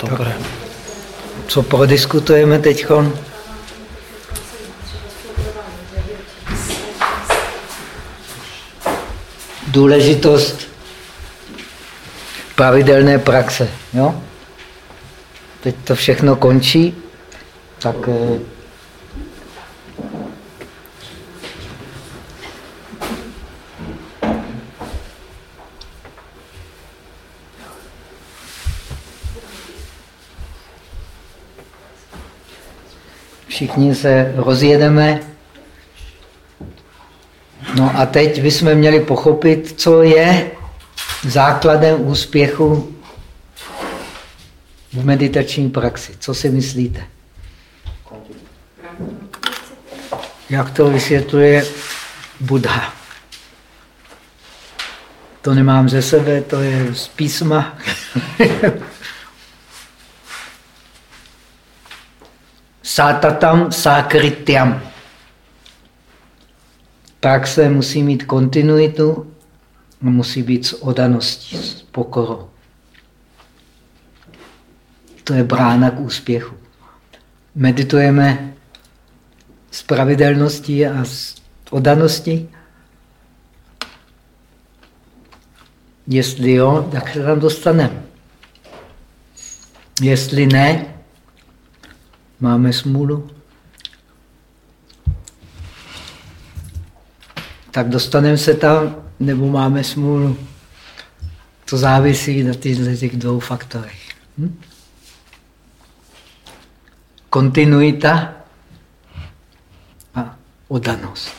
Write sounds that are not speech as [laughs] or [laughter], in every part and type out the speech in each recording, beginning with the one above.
Dobré. Co prodiskutujeme teď? Důležitost pravidelné praxe. Jo? Teď to všechno končí, tak eh, všichni se rozjedeme. No a teď bychom měli pochopit, co je základem úspěchu v meditační praxi. Co si myslíte? Jak to vysvětluje Buddha? To nemám ze sebe, to je z písma. [laughs] Sátatam sákrityam. Praxe musí mít kontinuitu, musí být s odaností, s pokorou. To je brána k úspěchu. Meditujeme s pravidelností a s odaností. Jestli jo, tak se tam dostaneme. Jestli ne, máme smůlu. Tak dostaneme se tam, nebo máme smůlu. To závisí na těch dvou faktorech. Hm? Kontinuita a odanost.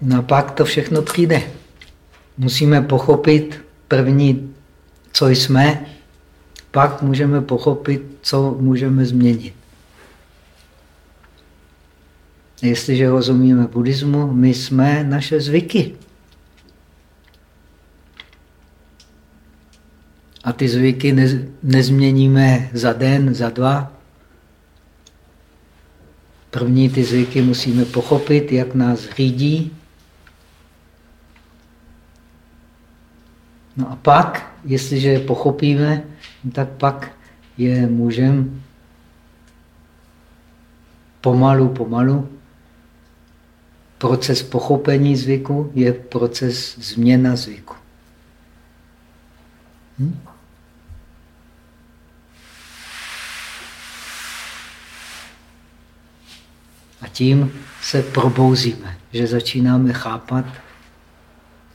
No a pak to všechno přijde. Musíme pochopit první co jsme, pak můžeme pochopit, co můžeme změnit. Jestliže rozumíme buddhismu, my jsme naše zvyky. A ty zvyky ne, nezměníme za den, za dva. První ty zvyky musíme pochopit, jak nás řídí. No a pak jestliže je pochopíme, tak pak je můžeme pomalu, pomalu. Proces pochopení zvyku je proces změna zvyku. Hm? A tím se probouzíme, že začínáme chápat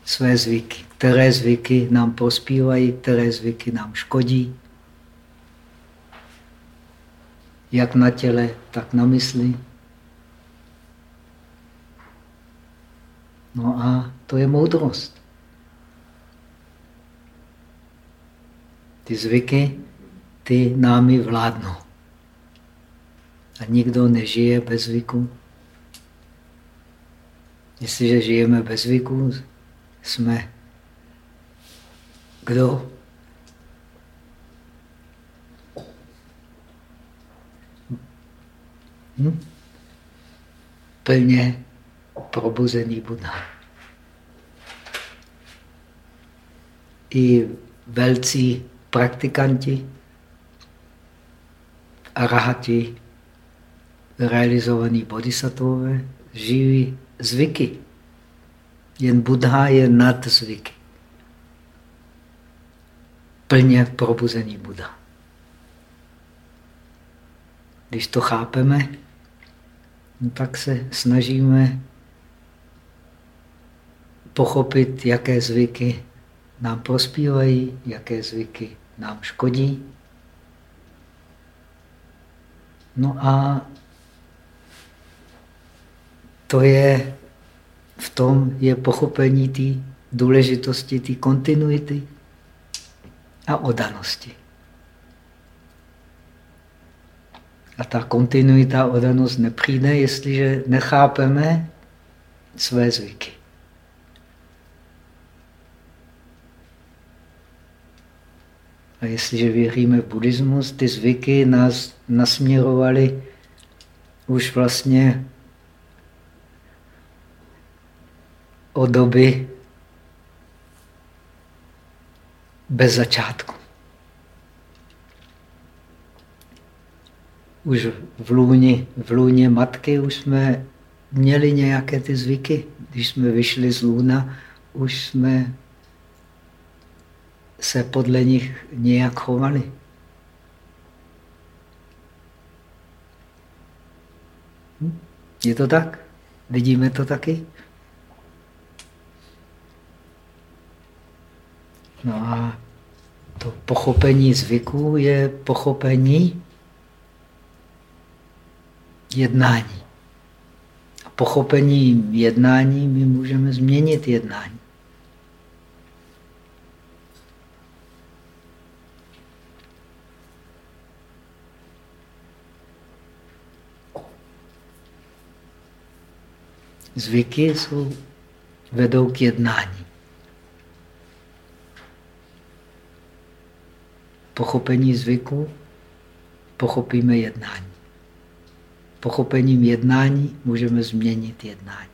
své zvyky které zvyky nám prospívají, které zvyky nám škodí. Jak na těle, tak na mysli. No a to je moudrost. Ty zvyky, ty námi vládnou. A nikdo nežije bez zvyku. Jestliže žijeme bez zvyku, jsme kdo? Hm? Plně probuzený Buddha. I velcí praktikanti, arahati, realizovaní bodhisattvové, žijí zvyky. Jen Buddha je nad zvyky plně probuzený Buddha. Když to chápeme, no tak se snažíme pochopit, jaké zvyky nám prospívají, jaké zvyky nám škodí. No a to je, v tom je pochopení té důležitosti, té kontinuity a odanosti. A ta kontinuita odanost nepřijde, jestliže nechápeme své zvyky. A jestliže věříme v buddhismus, ty zvyky nás nasměrovaly už vlastně od doby bez začátku. Už v lůně, v lůně matky už jsme měli nějaké ty zvyky. Když jsme vyšli z lůna, už jsme se podle nich nějak chovali. Hm? Je to tak? Vidíme to taky? No a to pochopení zvyků je pochopení jednání. A pochopení jednání my můžeme změnit jednání. Zvyky jsou, vedou k jednání. Pochopení zvyku, pochopíme jednání. Pochopením jednání můžeme změnit jednání.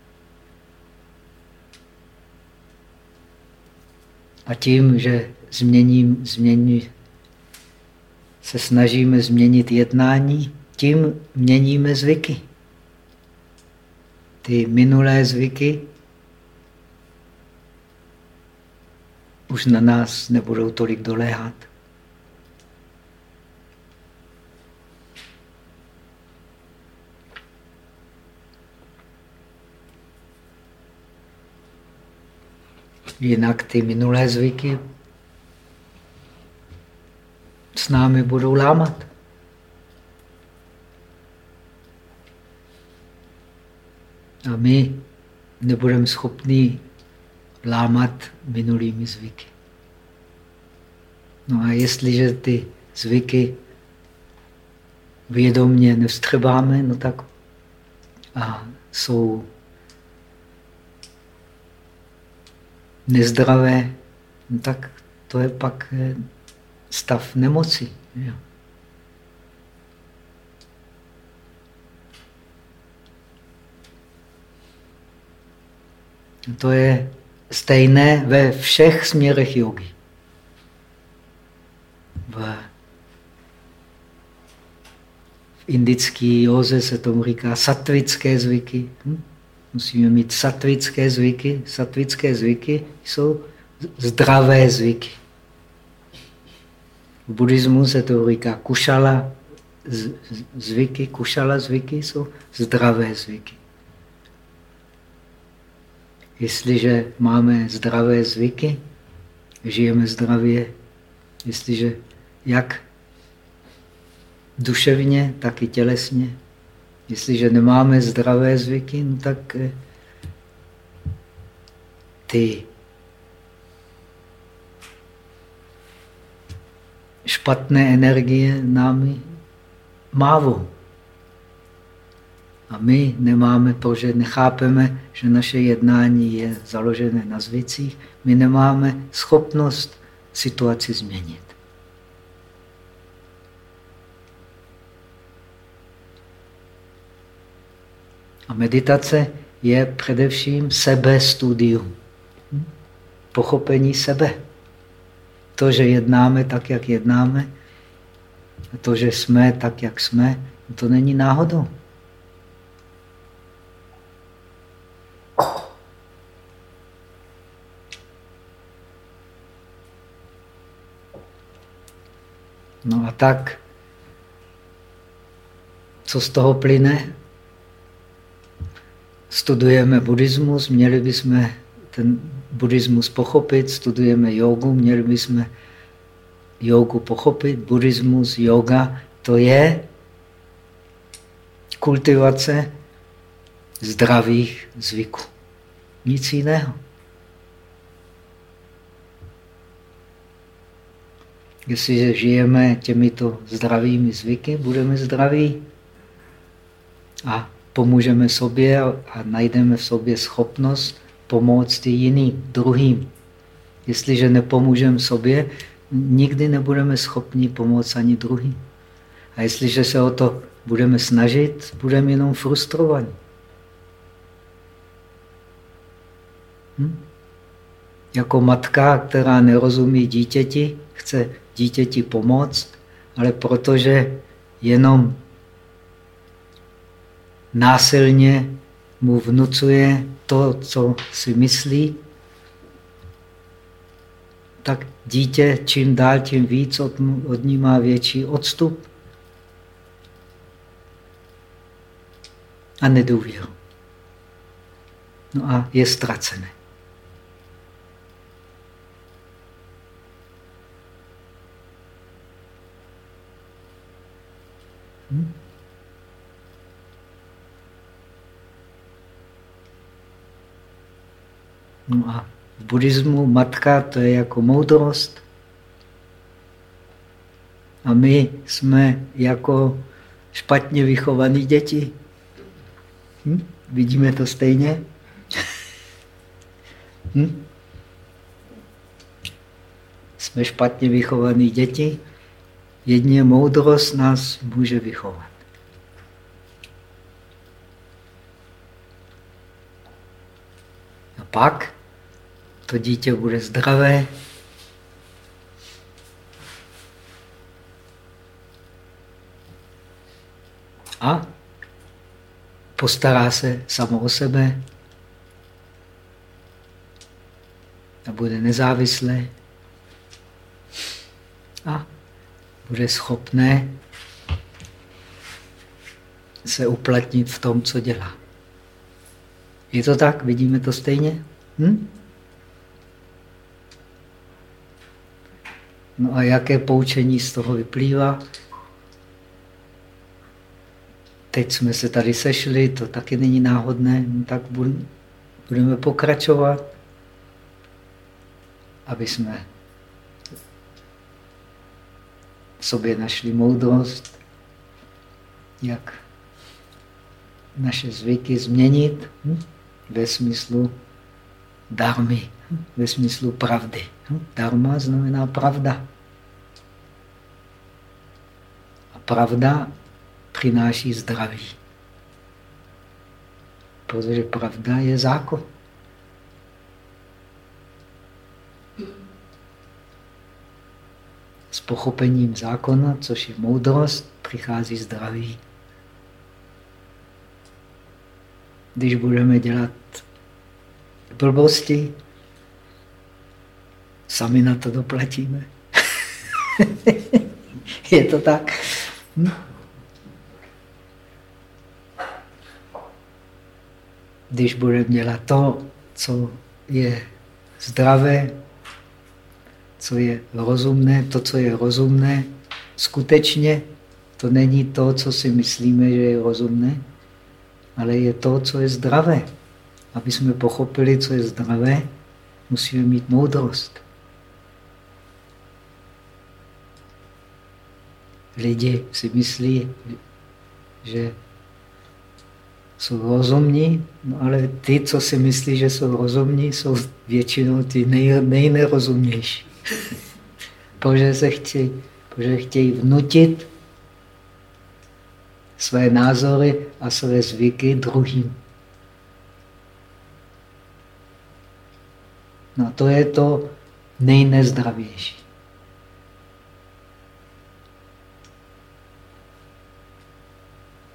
A tím, že změním, změním, se snažíme změnit jednání, tím měníme zvyky ty minulé zvyky už na nás nebudou tolik doléhat. Jinak ty minulé zvyky s námi budou lámat. A my nebudeme schopni lámat minulými zvyky. No a jestliže ty zvyky vědomně nevstřebáme, no tak a jsou nezdravé, no tak to je pak eh, stav nemoci. Jo. To je stejné ve všech směrech jogy. V indické józe se tomu říká satvické zvyky. Hm? Musíme mít satvické zvyky. Satvické zvyky jsou zdravé zvyky. V buddhismu se to říká kušala zvyky. Kušala zvyky jsou zdravé zvyky. Jestliže máme zdravé zvyky, žijeme zdravě, jestliže jak duševně, tak i tělesně. Jestliže nemáme zdravé zvyky, no tak eh, ty špatné energie námi mávou. A my nemáme to, že nechápeme, že naše jednání je založené na zvicích, my nemáme schopnost situaci změnit. A meditace je především sebestudium. Pochopení sebe. To, že jednáme tak, jak jednáme, to, že jsme tak, jak jsme, to není náhodou. No a tak, co z toho plyne? Studujeme buddhismus, měli bychom ten buddhismus pochopit, studujeme jogu, měli bychom jogu pochopit, buddhismus, yoga, to je kultivace zdravých zvyků. Nic jiného. Jestliže žijeme těmito zdravými zvyky, budeme zdraví a pomůžeme sobě a najdeme v sobě schopnost pomoct i jiným, druhým. Jestliže nepomůžeme sobě, nikdy nebudeme schopni pomoct ani druhým. A jestliže se o to budeme snažit, budeme jenom frustrovaní. Hm? jako matka, která nerozumí dítěti, chce dítěti pomoct, ale protože jenom násilně mu vnucuje to, co si myslí, tak dítě čím dál, tím víc od, od ní má větší odstup a nedůvěru. No a je ztracené. Hm? No a v buddhismu matka to je jako moudrost. A my jsme jako špatně vychovaní děti. Hm? Vidíme to stejně? [laughs] hm? Jsme špatně vychovaní děti. Jedně moudrost nás může vychovat. A pak to dítě bude zdravé, a postará se samo o sebe a bude nezávislé a bude schopné se uplatnit v tom, co dělá. Je to tak? Vidíme to stejně? Hm? No a jaké poučení z toho vyplývá? Teď jsme se tady sešli, to taky není náhodné, no tak budeme pokračovat, aby jsme v sobě našli moudrost, jak naše zvyky změnit hm? ve smyslu darmy, hm? Ve smyslu pravdy. Hm? Dharma znamená pravda. A pravda přináší zdraví. Protože pravda je zákon. S pochopením zákona, což je moudrost, přichází zdraví. Když budeme dělat blbosti, sami na to doplatíme. [laughs] je to tak? Hm? Když budeme dělat to, co je zdravé, co je rozumné, to, co je rozumné, skutečně to není to, co si myslíme, že je rozumné, ale je to, co je zdravé. Aby jsme pochopili, co je zdravé, musíme mít moudrost. Lidi si myslí, že jsou rozumní, no ale ty, co si myslí, že jsou rozumní, jsou většinou ty nej, nejnerozumnější. [laughs] protože se chtějí, protože chtějí vnutit své názory a své zvyky druhým. No to je to nejnezdravější.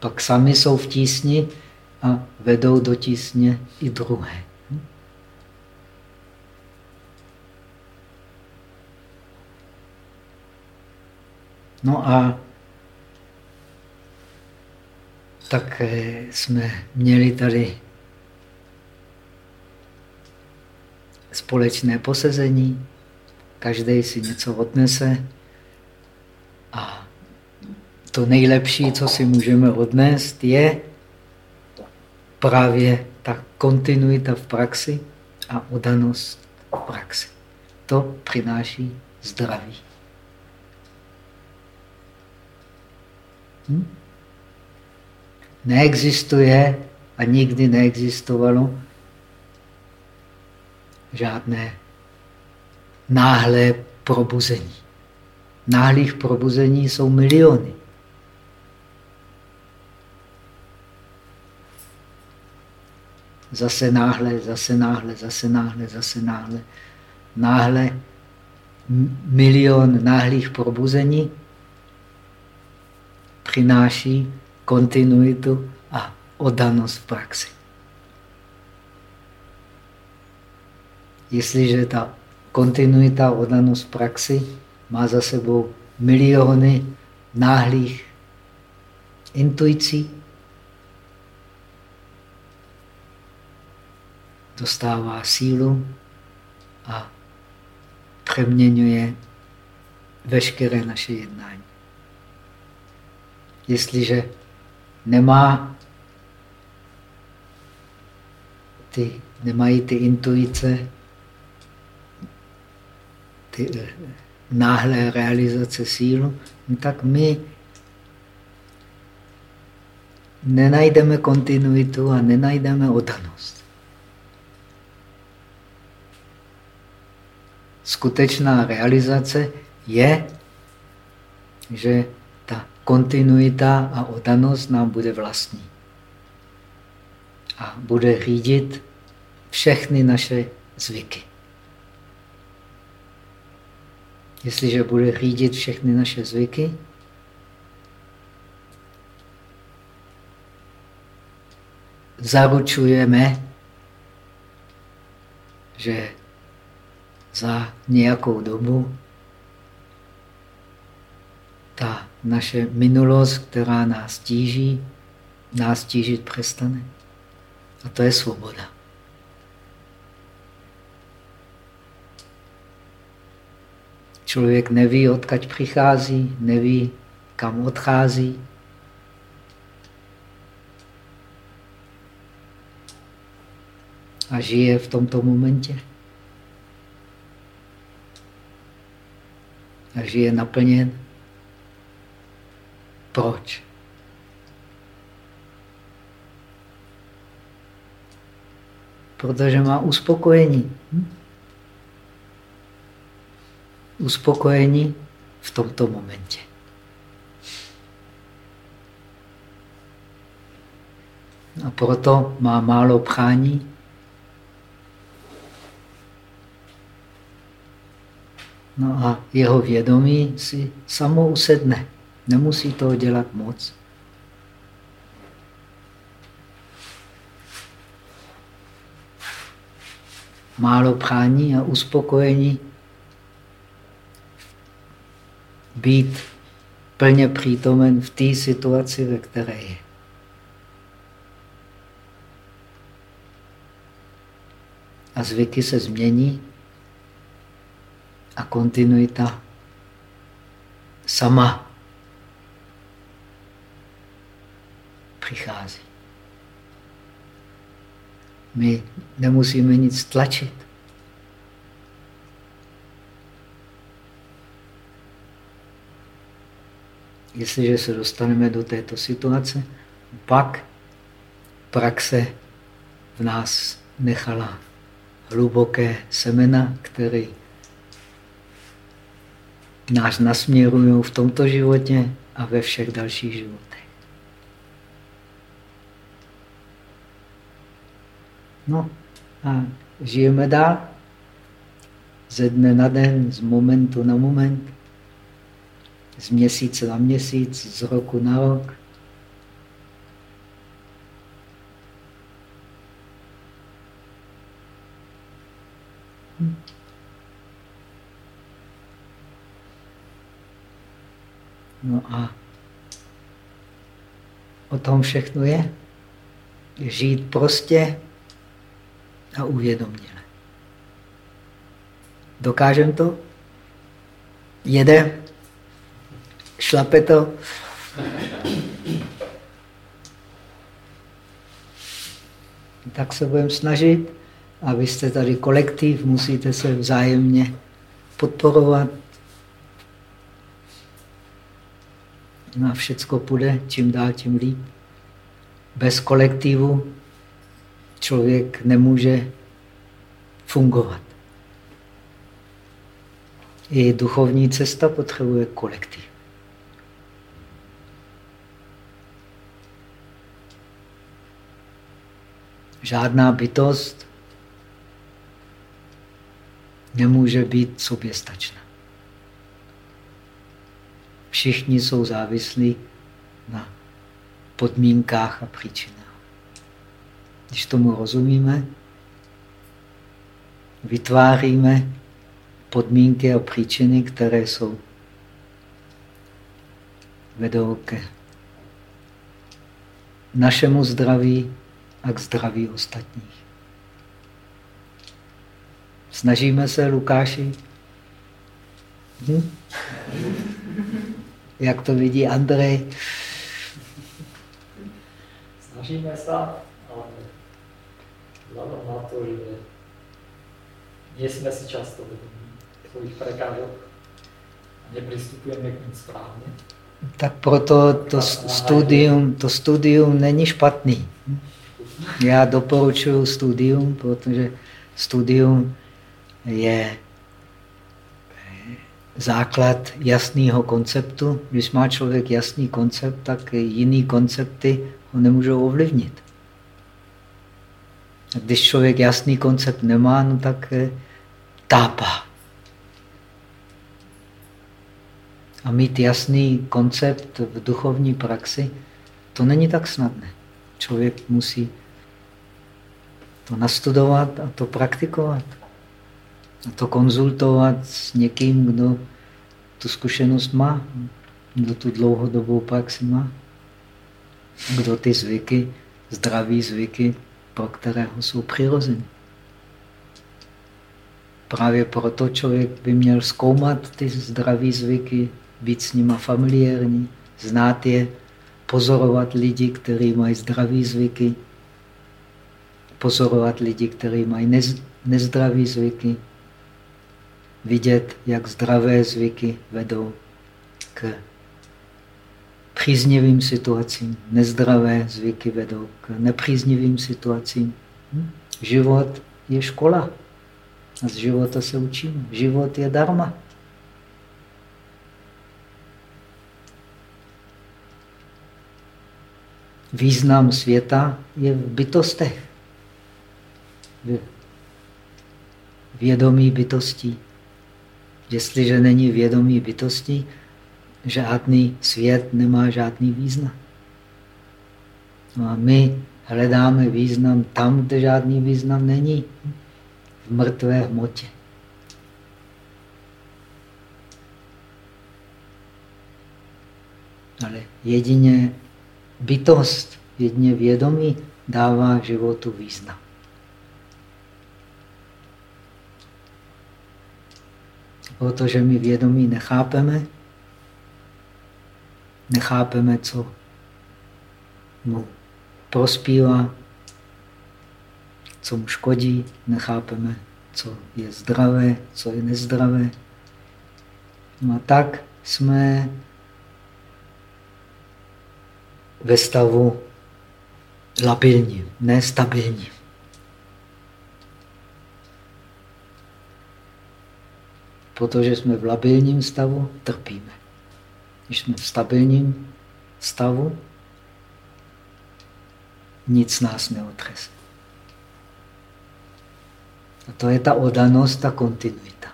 Pak sami jsou v tísni a vedou do tísně i druhé. No a tak jsme měli tady společné posezení, každý si něco odnese a to nejlepší, co si můžeme odnést, je právě ta kontinuita v praxi a odanost v praxi. To přináší zdraví. Hm? Neexistuje a nikdy neexistovalo žádné náhlé probuzení. Náhlých probuzení jsou miliony. Zase náhle, zase náhle, zase náhle, zase náhle. náhle milion náhlých probuzení přináší kontinuitu a oddanost v praxi. Jestliže ta kontinuita a oddanost v praxi má za sebou miliony náhlých intuicí, dostává sílu a přeměňuje veškeré naše jednání. Jestliže nemá ty, nemají ty intuice, ty eh, náhlé realizace sílu, no tak my nenajdeme kontinuitu a nenajdeme odanost. Skutečná realizace je, že ta kontinuita a odanost nám bude vlastní. A bude řídit všechny naše zvyky. Jestliže bude řídit všechny naše zvyky, zaručujeme, že za nějakou dobu ta naše minulost, která nás tíží, nás tížit přestane. A to je svoboda. Člověk neví, odkud přichází, neví, kam odchází. A žije v tomto momentě. A žije naplněn. Proč? Protože má uspokojení. Hm? uspokojení v tomto momentě. A proto má málo prání. No a jeho vědomí si samo usedne. Nemusí toho dělat moc. Málo prání a uspokojení být plně přítomen v té situaci, ve které je. A zvyky se změní a kontinuita sama přichází. My nemusíme nic tlačit. Jestliže se dostaneme do této situace, pak praxe v nás nechala hluboké semena, které nás nasměrují v tomto životě a ve všech dalších životech. No a žijeme dál ze dne na den, z momentu na moment z měsíce na měsíc, z roku na rok. No a o tom všechno je. Žít prostě a uvědoměle. Dokážem to? Jede? Šlape to? Tak se budeme snažit. A tady kolektiv, musíte se vzájemně podporovat. No a všecko půjde, čím dál, tím líp. Bez kolektivu člověk nemůže fungovat. I duchovní cesta potřebuje kolektiv. Žádná bytost nemůže být soběstačná. Všichni jsou závislí na podmínkách a příčinách. Když tomu rozumíme, vytváříme podmínky a příčiny, které jsou vedou ke našemu zdraví a k zdraví ostatních. Snažíme se, Lukáši? Hm? Jak to vidí Andrej? Snažíme se, ale vzhledem na to, že nejsme si často vědomí svých prekážek a nepřistupujeme k ním správně. Tak proto to studium, to studium není špatný. Já doporučuji studium, protože studium je základ jasného konceptu. Když má člověk jasný koncept, tak jiný koncepty ho nemůžou ovlivnit. A když člověk jasný koncept nemá, no tak eh, tápá. A mít jasný koncept v duchovní praxi, to není tak snadné. Člověk musí to nastudovat a to praktikovat. To konzultovat s někým, kdo tu zkušenost má, kdo tu dlouhodobou praxi má, kdo ty zvyky, zdraví zvyky, pro kterého jsou přirozené. Právě proto člověk by měl zkoumat ty zdraví zvyky, být s nima familiární, znát je, pozorovat lidi, kteří mají zdraví zvyky, pozorovat lidi, kteří mají nez, nezdraví zvyky, vidět, jak zdravé zvyky vedou k příznivým situacím, nezdravé zvyky vedou k nepříznivým situacím. Hm? Život je škola. A z života se učíme. Život je darma. Význam světa je v bytostech. Vědomí bytostí. Jestliže není vědomí bytostí, žádný svět nemá žádný význam. No a my hledáme význam tam, kde žádný význam není. V mrtvé hmotě. Ale jedině bytost, jedině vědomí dává životu význam. Protože my vědomí nechápeme, nechápeme, co mu prospívá, co mu škodí, nechápeme, co je zdravé, co je nezdravé. No a tak jsme ve stavu labilním, nestabilním. Protože jsme v labilním stavu, trpíme. Když jsme v stabilním stavu, nic nás neotřese. A to je ta odanost, ta kontinuita.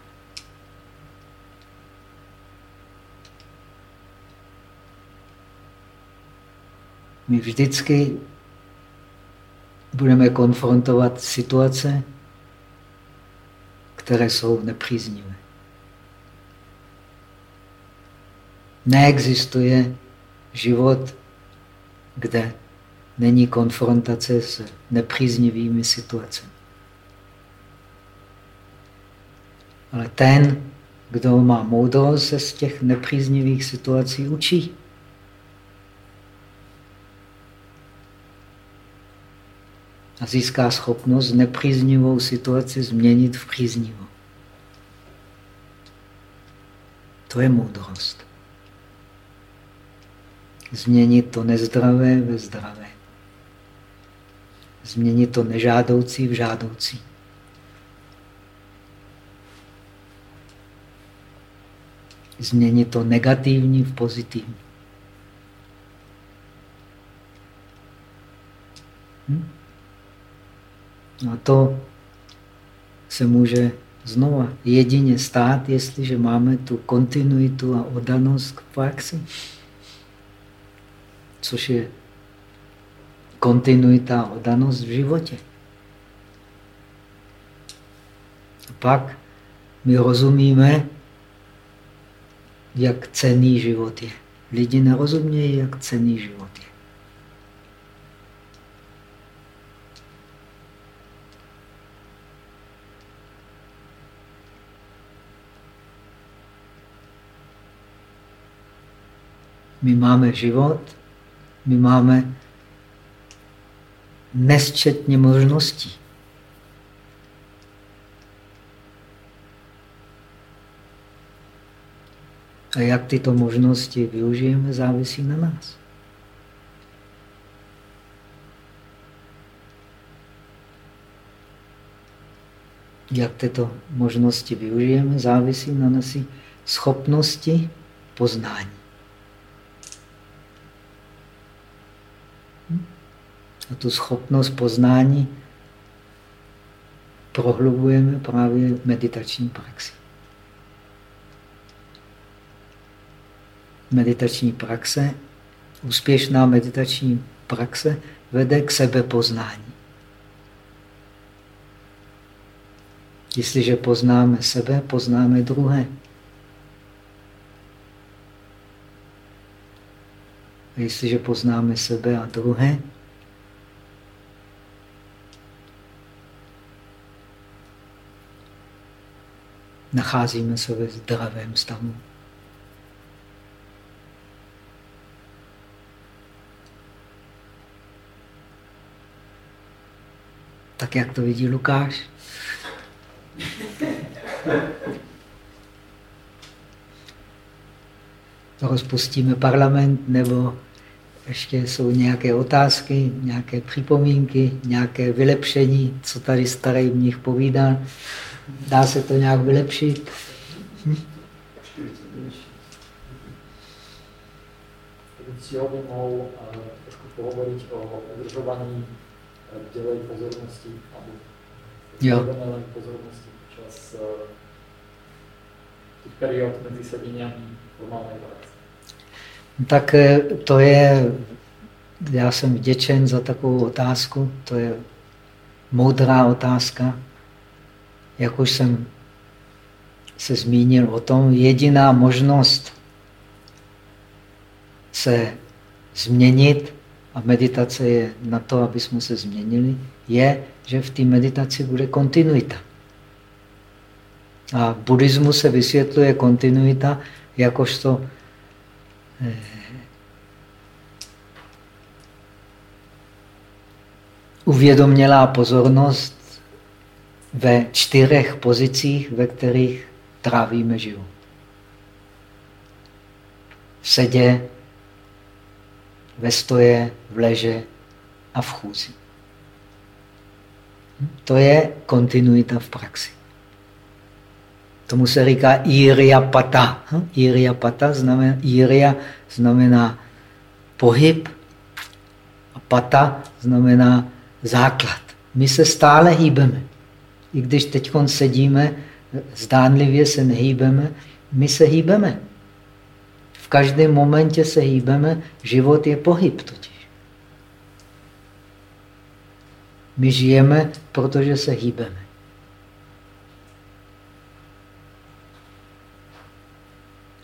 My vždycky budeme konfrontovat situace, které jsou nepříznivé. Neexistuje život, kde není konfrontace s nepříznivými situacemi. Ale ten, kdo má moudrost, se z těch nepříznivých situací učí. A získá schopnost nepříznivou situaci změnit v příznivou. To je moudrost změnit to nezdravé ve zdravé. Změnit to nežádoucí v žádoucí. Změnit to negativní v pozitivní. Hm? A to se může znova jedině stát, jestliže máme tu kontinuitu a odanost k praxi, což je kontinuita a v životě. Pak my rozumíme, jak cený život je. Lidi nerozumějí, jak cený život je. My máme život, my máme nesčetně možností. A jak tyto možnosti využijeme, závisí na nás. Jak tyto možnosti využijeme, závisí na naší schopnosti poznání. A tu schopnost poznání prohlubujeme právě meditační praxi. Meditační praxe, úspěšná meditační praxe vede k sebepoznání. Jestliže poznáme sebe, poznáme druhé. A jestliže poznáme sebe a druhé, nacházíme se ve zdravém stavu. Tak jak to vidí Lukáš? [laughs] Rozpustíme parlament, nebo ještě jsou nějaké otázky, nějaké připomínky, nějaké vylepšení, co tady starý mnich povídá. Dá se to nějak vylepšit? Hm? Cíl by mohl uh, trošku pohovoriť o udržovaní dělej pozornosti, nebo pozornosti čas uh, těch period mezi sedíněmi formální praxe. Tak eh, to je, já jsem vděčen za takovou otázku, to je moudrá otázka jak už jsem se zmínil o tom, jediná možnost se změnit, a meditace je na to, aby jsme se změnili, je, že v té meditaci bude kontinuita. A v buddhismu se vysvětluje kontinuita jakožto eh, uvědomělá pozornost ve čtyřech pozicích, ve kterých trávíme život. V sedě, ve stoje, v leže a v chůzi. To je kontinuita v praxi. Tomu se říká iria pata. Iria pata znamená, iria znamená pohyb a pata znamená základ. My se stále hýbeme. I když teď sedíme, zdánlivě se nehýbeme, my se hýbeme. V každém momentě se hýbeme, život je pohyb totiž. My žijeme, protože se hýbeme.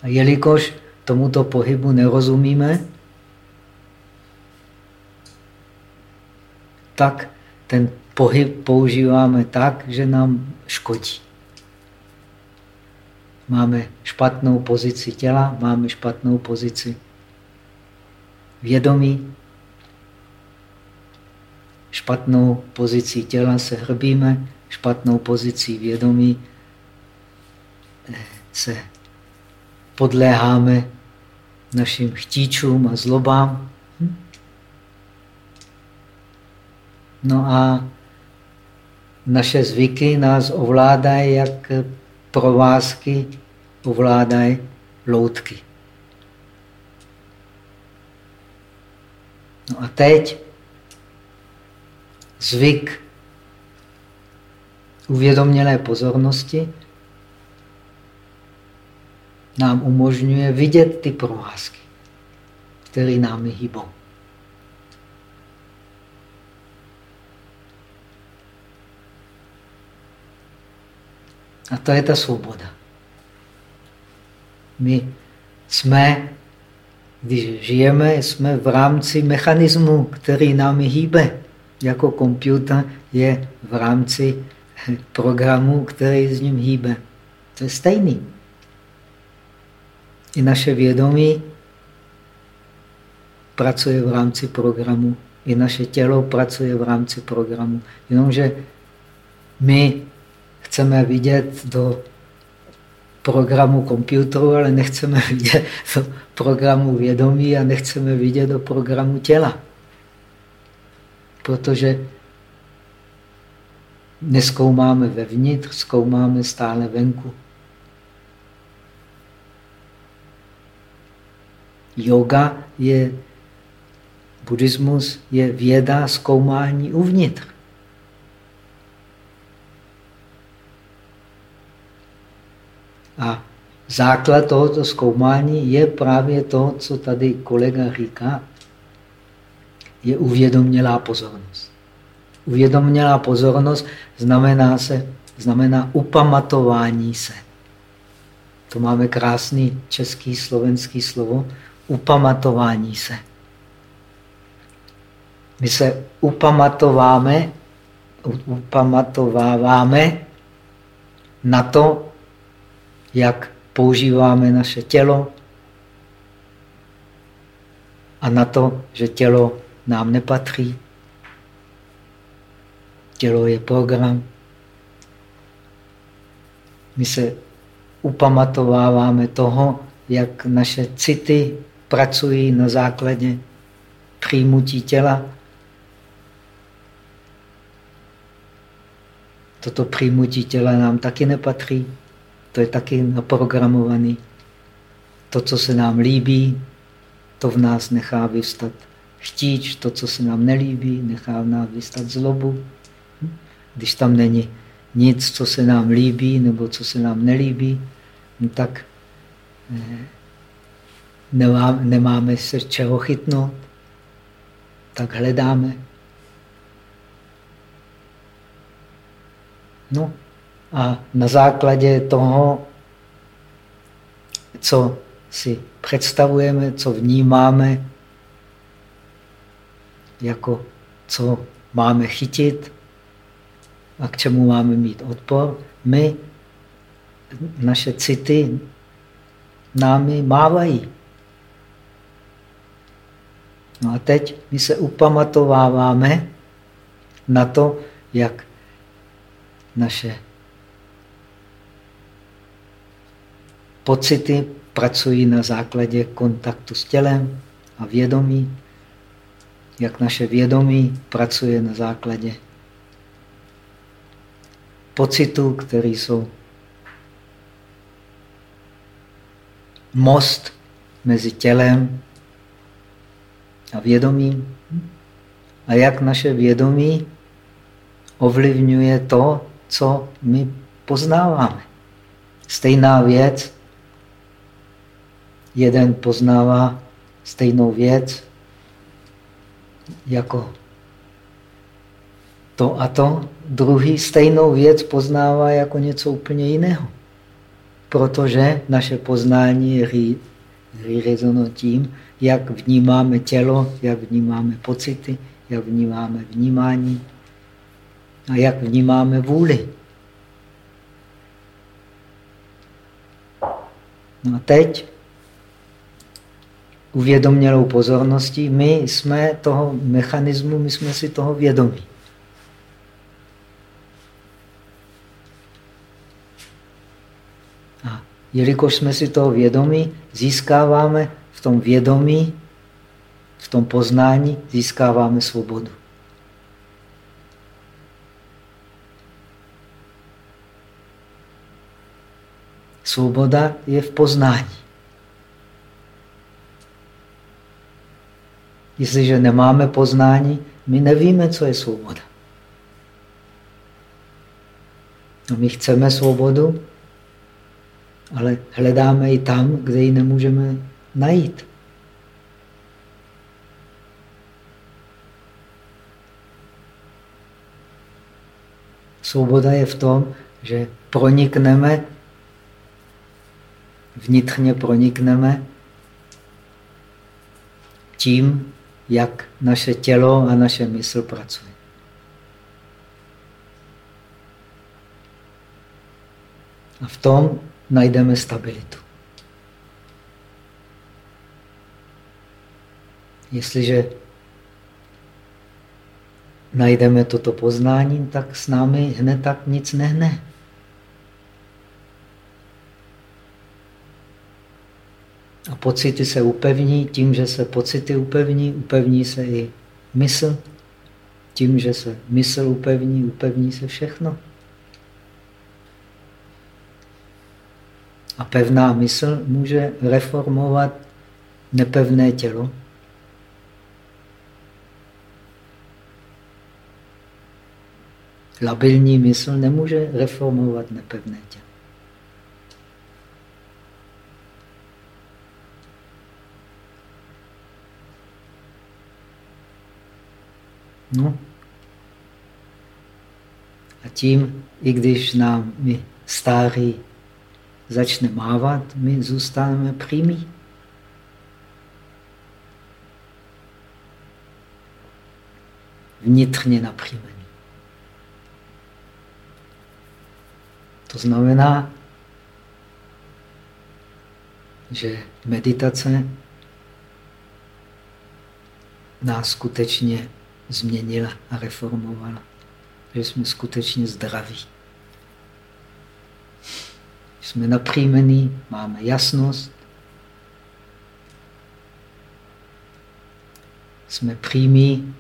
A jelikož tomuto pohybu nerozumíme, tak ten pohyb používáme tak, že nám škodí. Máme špatnou pozici těla, máme špatnou pozici vědomí. Špatnou pozici těla se hrbíme, špatnou pozicí vědomí eh, se podléháme našim chtíčům a zlobám. Hm? No a naše zvyky nás ovládají, jak provázky ovládají loutky. No a teď zvyk uvědomělé pozornosti nám umožňuje vidět ty provázky, které námi hýbou. A to je ta svoboda. My jsme, když žijeme, jsme v rámci mechanismu, který námi hýbe. Jako počítač je v rámci programu, který s ním hýbe. To je stejný. I naše vědomí pracuje v rámci programu, i naše tělo pracuje v rámci programu. Jenomže my chceme vidět do programu počítače, ale nechceme vidět do programu vědomí a nechceme vidět do programu těla. Protože neskoumáme vevnitř, zkoumáme stále venku. Yoga je, buddhismus je věda zkoumání uvnitř. A základ tohoto zkoumání je právě to, co tady kolega říká, je uvědomělá pozornost. Uvědomělá pozornost znamená, se, znamená upamatování se. To máme krásný český, slovenský slovo, upamatování se. My se upamatováme, upamatováváme na to, jak používáme naše tělo a na to, že tělo nám nepatří. Tělo je program. My se upamatováváme toho, jak naše city pracují na základě přijmutí těla. Toto přijmutí těla nám taky nepatří. To je taky naprogramovaný. To, co se nám líbí, to v nás nechá vystat chtíč, to, co se nám nelíbí, nechá v nás vystat zlobu. Když tam není nic, co se nám líbí nebo co se nám nelíbí, no tak eh, nemáme se čeho chytnout, tak hledáme. No a na základě toho, co si představujeme, co vnímáme, jako co máme chytit a k čemu máme mít odpor, my, naše city námi mávají. No a teď my se upamatováváme na to, jak naše pocity pracují na základě kontaktu s tělem a vědomí, jak naše vědomí pracuje na základě pocitů, které jsou most mezi tělem a vědomím. A jak naše vědomí ovlivňuje to, co my poznáváme. Stejná věc, jeden poznává stejnou věc jako to a to, druhý stejnou věc poznává jako něco úplně jiného. Protože naše poznání je řízeno tím, jak vnímáme tělo, jak vnímáme pocity, jak vnímáme vnímání a jak vnímáme vůli. No a teď uvědomělou pozorností my jsme toho mechanismu, my jsme si toho vědomí. A jelikož jsme si toho vědomí, získáváme v tom vědomí, v tom poznání, získáváme svobodu. Svoboda je v poznání. Jestliže nemáme poznání, my nevíme, co je svoboda. No my chceme svobodu, ale hledáme ji tam, kde ji nemůžeme najít. Svoboda je v tom, že pronikneme, vnitřně pronikneme tím, jak naše tělo a naše mysl pracuje. A v tom najdeme stabilitu. Jestliže najdeme toto poznání, tak s námi hned tak nic nehne. A pocity se upevní, tím, že se pocity upevní, upevní se i mysl. Tím, že se mysl upevní, upevní se všechno. A pevná mysl může reformovat nepevné tělo. Labilní mysl nemůže reformovat nepevné tělo. No. A tím, i když nám my starý začne mávat, my zůstaneme přímí. Vnitřně napřímení. To znamená, že meditace nás skutečně změnila a reformovala. Že jsme skutečně zdraví. Jsme napříjmení, máme jasnost, jsme přímí,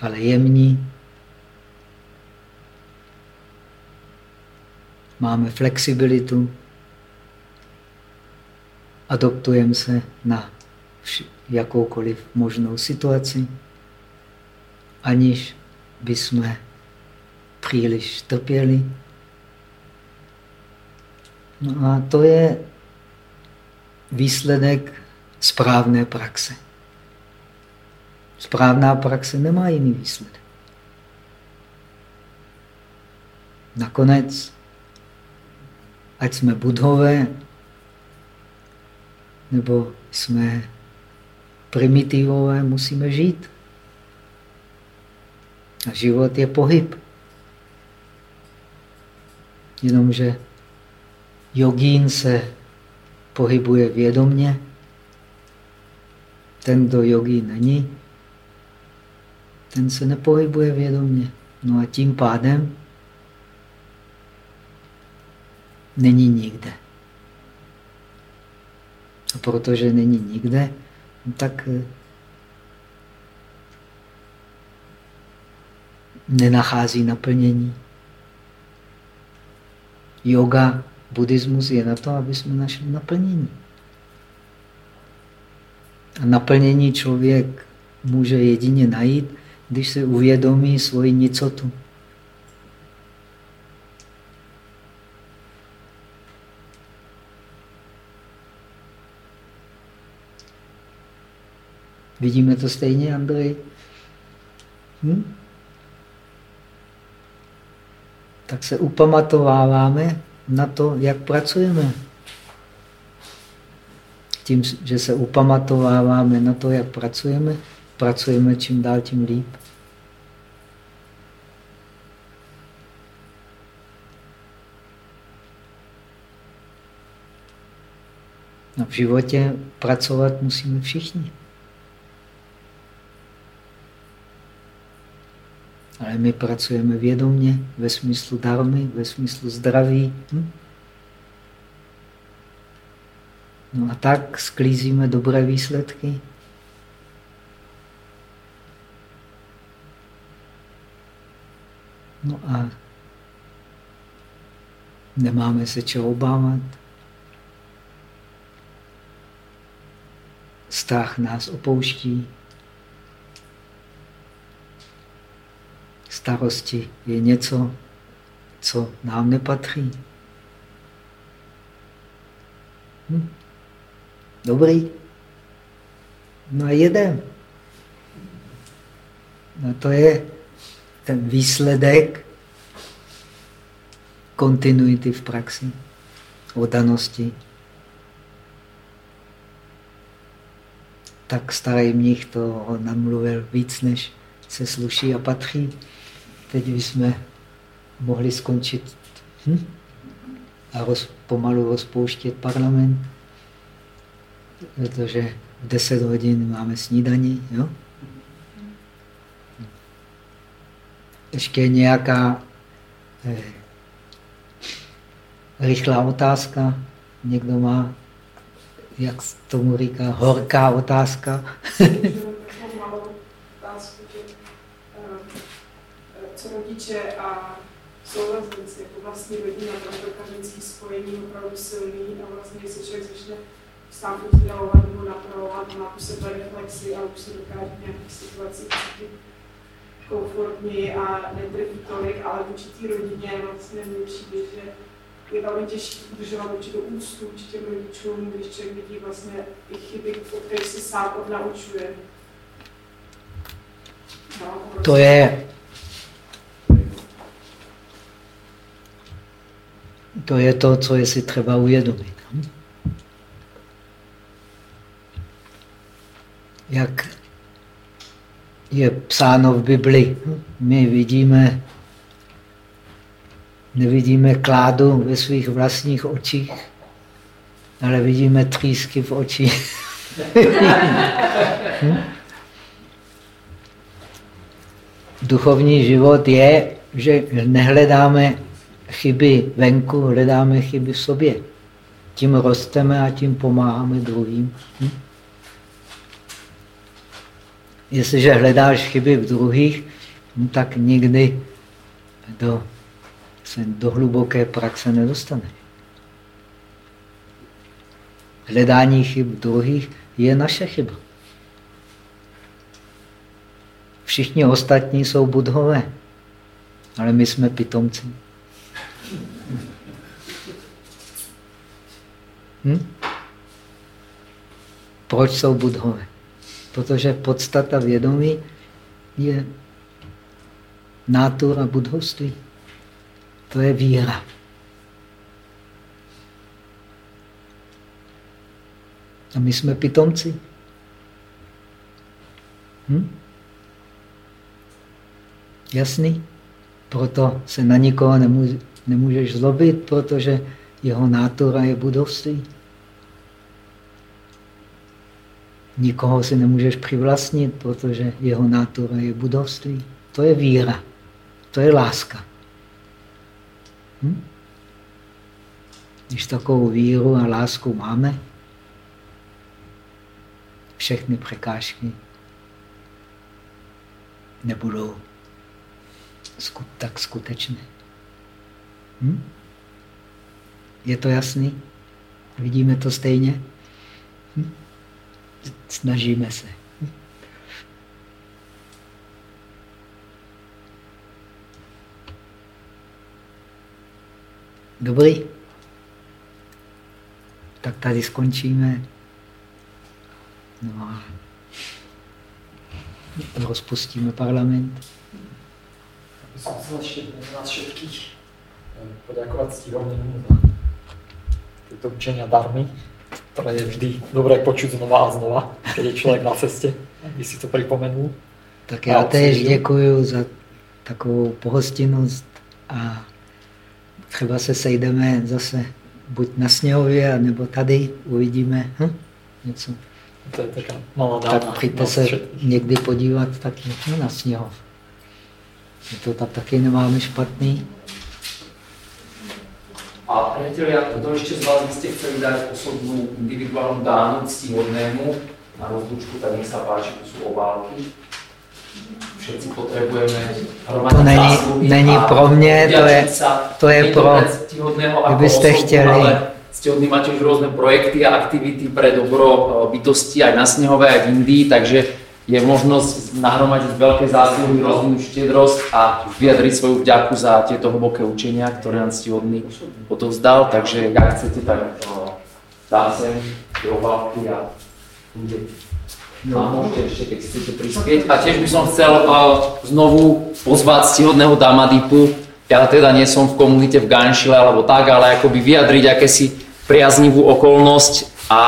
ale jemní. Máme flexibilitu, adoptujeme se na jakoukoliv možnou situaci, aniž bychom příliš trpěli. No a to je výsledek správné praxe. Správná praxe nemá jiný výsledek. Nakonec, ať jsme budhové, nebo jsme primitivové, musíme žít. Život je pohyb. Jenomže Jogín se pohybuje vědomně, ten, kdo jogín není, ten se nepohybuje vědomně. No a tím pádem není nikde. A protože není nikde, tak nenachází naplnění. Yoga Buddhismus je na to, aby jsme našli naplnění. A naplnění člověk může jedině najít, když se uvědomí svoji nicotu. Vidíme to stejně, Andrej? Hm? Tak se upamatováváme na to, jak pracujeme. Tím, že se upamatováváme na to, jak pracujeme, pracujeme čím dál tím líp. No v životě pracovat musíme všichni. Ale my pracujeme vědomně, ve smyslu darmy, ve smyslu zdraví. Hm? No a tak sklízíme dobré výsledky. No a nemáme se čeho obávat. Strach nás opouští. Starosti je něco, co nám nepatří. Hm? Dobrý. No a jedem. No to je ten výsledek kontinuity v praxi, odanosti. Tak starý mnich to namluvil víc, než se sluší a patří. Teď bychom mohli skončit hm? a roz, pomalu rozpouštět parlament, protože v 10 hodin máme snídaní. Jo? Ještě nějaká eh, rychlá otázka. Někdo má, jak tomu říká, horká otázka. [laughs] co rodiče a sourozenci, jako vlastně rodina, tam to karmické spojení opravdu silný a vlastně, když se člověk začne sám uzdravovat nebo napravovat, má tu sebe reflexy a už se dokáže v nějakých situacích cítit komfortněji a netrpí tolik, ale v určitý rodině vlastně mi přijde, že je velmi těžké udržovat určitou úctu k těm rodičům, když člověk vidí vlastně i chyby, o kterých se sám odnaučuje. No, to je to je to, co je si třeba uvědomit. Jak je psáno v Bibli, my vidíme Nevidíme kládu ve svých vlastních očích, ale vidíme třísky v očích. [laughs] hm? Duchovní život je, že nehledáme chyby venku, hledáme chyby v sobě. Tím rosteme a tím pomáháme druhým. Hm? Jestliže hledáš chyby v druhých, no tak nikdy do se do hluboké praxe nedostane. Hledání chyb druhých je naše chyba. Všichni ostatní jsou budhové, ale my jsme pitomci. Hm? Proč jsou budhové? Protože podstata vědomí je natura budhovství. To je víra. A my jsme pitomci. Hm? Jasný? Proto se na nikoho nemůže, nemůžeš zlobit, protože jeho nátura je budovství. Nikoho si nemůžeš přivlastnit, protože jeho nátura je budovství. To je víra. To je láska. Hm? Když takovou víru a lásku máme, všechny překážky nebudou tak skutečné. Hm? Je to jasný? Vidíme to stejně? Snažíme se. Dobrý? Tak tady skončíme. No a rozpustíme parlament. Chcel ještě nás všetkých eh, poděkovat stíhovnému za tyto učenia darmy, které je vždy dobré počuť znova a znova, když je člověk na cestě, aby si to připomenul. Tak já též děkuji za takovou pohostinnost a Třeba se sejdeme zase buď na Sněhově, nebo tady, uvidíme hm? něco. To je taká malá Tak přijďte se někdy podívat taky no, na Sněhov. Je to tak taky nemáme špatný. A priatelia, kto ešte z vás ste chceli dať osobnú individuálnu dánu ctihodnému na rozlučku, tak nech sa páči, tu sú obálky všetci potrebujeme To není, není pro mě, to je, to je pro, kdybyste chtěli. Ale Ctihodný máte už rôzne projekty a aktivity pre dobro bytosti aj na Snehové, aj v Indii, takže je možnosť nahromadiť veľké zásluhy, rozvinúť štedrosť a vyjadriť svoju vďaku za tieto hlboké učenia, ktoré nám ctihodný odovzdal. Takže jak chcete, tak dám sem tie obálky a a môžete ešte, keď chcete prispieť. A tiež by som chcel uh, znovu pozvať ctihodného Damadipu. Ja teda nie som v komunite v Ganšile alebo tak, ale akoby vyjadriť akési priaznivú okolnosť a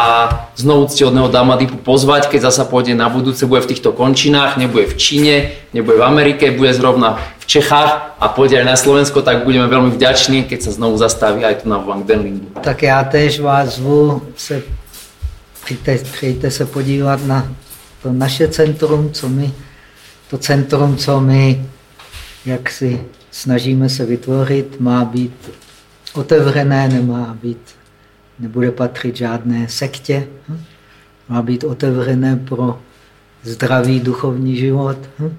znovu ctihodného Damadipu pozvať, keď zasa pôjde na budúce, bude v týchto končinách, nebude v Číne, nebude v Amerike, bude zrovna v Čechách a pôjde aj na Slovensko, tak budeme veľmi vďační, keď sa znovu zastaví aj tu na Wangdenlingu. Tak já též vás zvu se přijďte, přijďte se podívat na to naše centrum, co my, to centrum, co my, jak si snažíme se vytvořit, má být otevřené, nemá být nebude patřit žádné sektě, hm? má být otevřené pro zdravý duchovní život hm?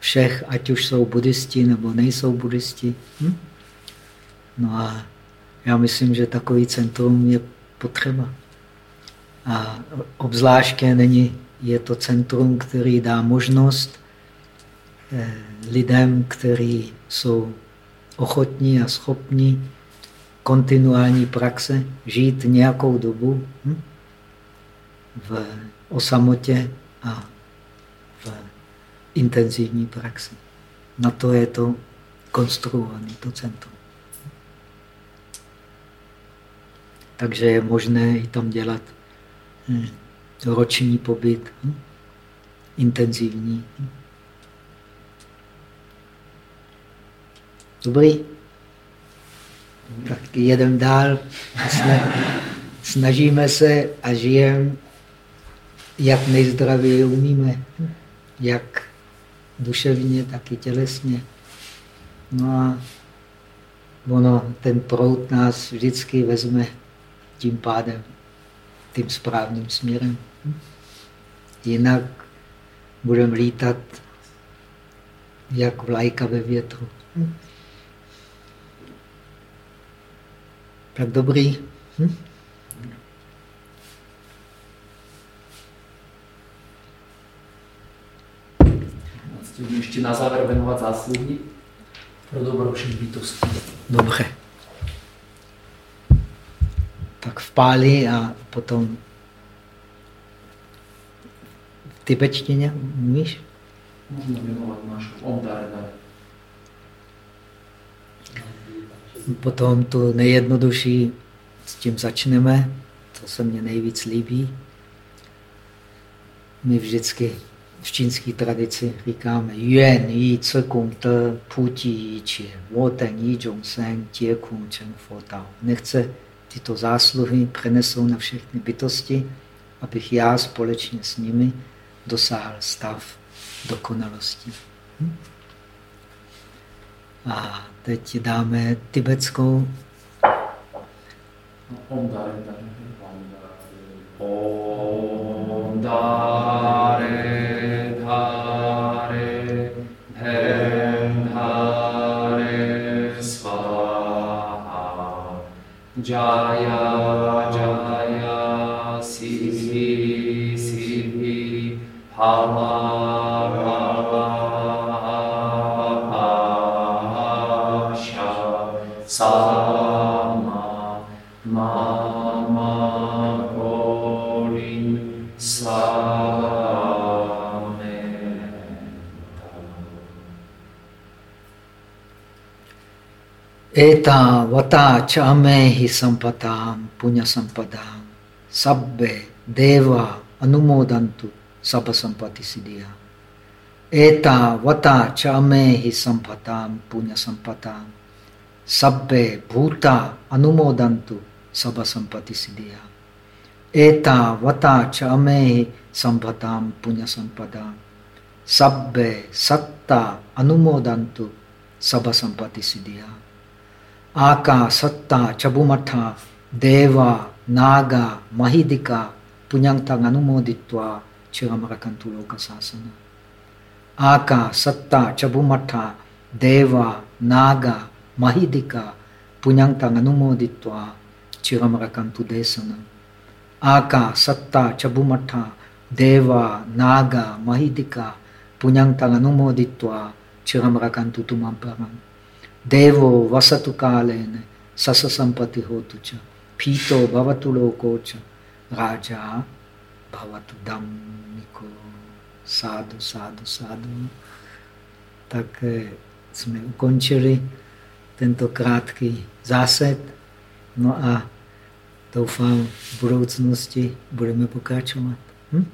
všech, ať už jsou buddhisti nebo nejsou buddhisti. Hm? No a já myslím, že takový centrum je potřeba. A obzvláště není, je to centrum, který dá možnost eh, lidem, kteří jsou ochotní a schopní kontinuální praxe, žít nějakou dobu hm? v osamotě a v intenzivní praxi. Na to je to konstruované, to centrum. Takže je možné i tam dělat hm, roční pobyt, hm? intenzivní. Hm? Dobrý? Tak jedem dál, snažíme se a žijeme, jak nejzdravěji umíme, jak duševně, tak i tělesně. No a ono, ten prout nás vždycky vezme tím pádem, tím správným směrem. Jinak budeme lítat jak vlajka ve větru. Tak dobrý. Hm? Ještě na závěr věnovat zásluhy pro dobro všech bytostí. Dobře. Tak v Páli a potom v tibetštině umíš? Můžeme věnovat náš omdare. Potom tu nejjednodušší, s tím začneme, to se mně nejvíc líbí. My vždycky v čínské tradici říkáme Yuan yi ce kung de pu ji yi qie, wo ten yi zhong sen, jie kung chen fo dao. Nechce tyto zásluhy přenesou na všechny bytosti, abych já společně s nimi dosáhl stav dokonalosti. Hm? A teď dáme tibetskou. Om dare jaya Eta vata chame hi sampatam punya sampadam sabbe deva anumodantu sabba sampati siddhya. Eta vata chame hi sampatam punya sampatam sabbe bhuta anumodantu sabha sampati siddhya. Eta vata chame sambhatam punya sampada. Sabbe satta anumodantu sabha sampati siddhya. Aka satta chabumatha deva naga mahidika punyantang anumoditva chiramarakantu loka sasana. Aka satta chabumatha deva naga mahidika punyangtang anumoditva chiramarakantu desana. Aka satta chabumatha Deva, Naga, Mahidika, Punyantang Anumoditva, Chiramrakantu Devo Vasatu Kalene, Sasa Sampati Hotucha, Pito Bhavatu Lokocha, Raja Bhavatu Dhammiko, Sádu, sádu, sádu. Tak eh, jsme ukončili tento krátký zásad. No a doufám, v budoucnosti budeme pokračovat. Hm?